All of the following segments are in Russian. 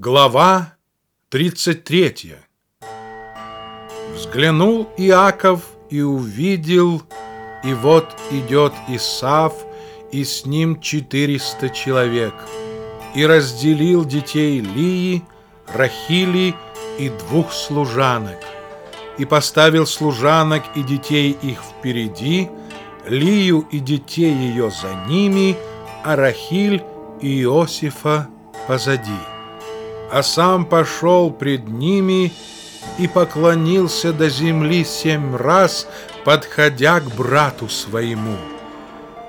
Глава 33 Взглянул Иаков и увидел, и вот идет Исав, и с ним четыреста человек, и разделил детей Лии, Рахили и двух служанок, и поставил служанок и детей их впереди, Лию и детей ее за ними, а Рахиль и Иосифа позади а сам пошел пред ними и поклонился до земли семь раз, подходя к брату своему.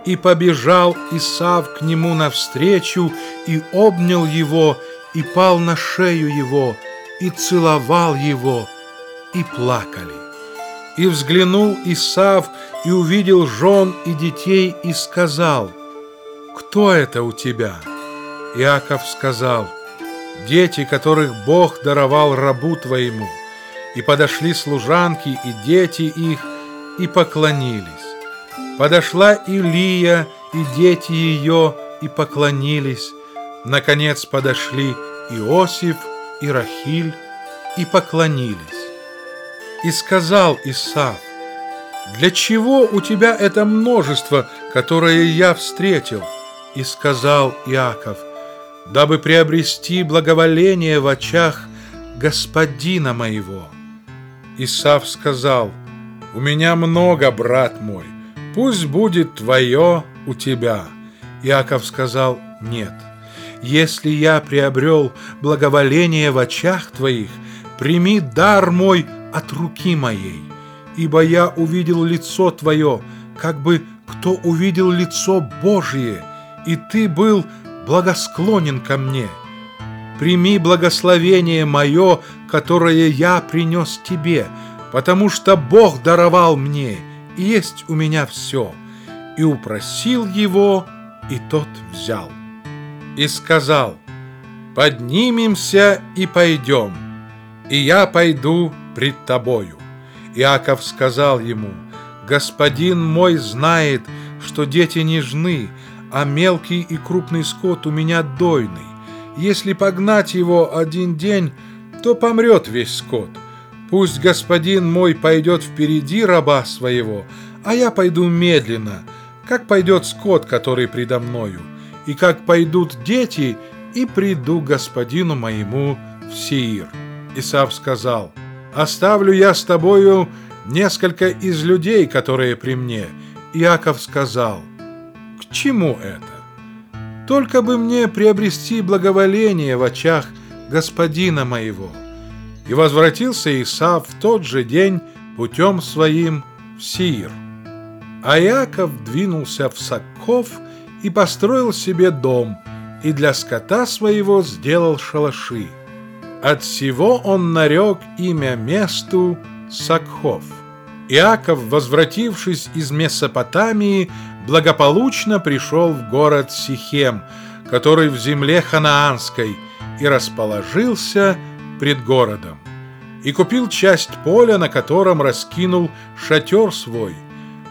И побежал Исав к нему навстречу, и обнял его, и пал на шею его, и целовал его, и плакали. И взглянул Исав, и увидел жен и детей, и сказал, «Кто это у тебя?» Иаков сказал, дети, которых Бог даровал рабу твоему. И подошли служанки и дети их, и поклонились. Подошла Илия и дети ее, и поклонились. Наконец подошли Иосиф и Рахиль, и поклонились. И сказал Исав, «Для чего у тебя это множество, которое я встретил?» И сказал Иаков, — дабы приобрести благоволение в очах господина моего. Исав сказал, «У меня много, брат мой, пусть будет твое у тебя». Иаков сказал, «Нет, если я приобрел благоволение в очах твоих, прими дар мой от руки моей, ибо я увидел лицо твое, как бы кто увидел лицо Божие, и ты был благосклонен ко мне. Прими благословение мое, которое я принес тебе, потому что Бог даровал мне, и есть у меня все. И упросил его, и тот взял. И сказал, поднимемся и пойдем, и я пойду пред тобою. Иаков сказал ему, господин мой знает, что дети нежны, а мелкий и крупный скот у меня дойный. Если погнать его один день, то помрет весь скот. Пусть господин мой пойдет впереди раба своего, а я пойду медленно, как пойдет скот, который предо мною, и как пойдут дети, и приду господину моему в Сеир». Исав сказал, «Оставлю я с тобою несколько из людей, которые при мне». Иаков сказал, — чему это? Только бы мне приобрести благоволение в очах господина моего. И возвратился Исав в тот же день путем своим в Сиир. А Яков двинулся в Сакков и построил себе дом, и для скота своего сделал шалаши. От всего он нарек имя месту Сакхов. Иаков, возвратившись из Месопотамии, благополучно пришел в город Сихем, который в земле ханаанской, и расположился пред городом. И купил часть поля, на котором раскинул шатер свой,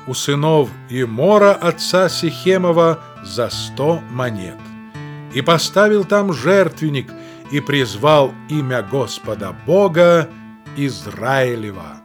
у сынов Имора, отца Сихемова, за сто монет. И поставил там жертвенник, и призвал имя Господа Бога Израилева.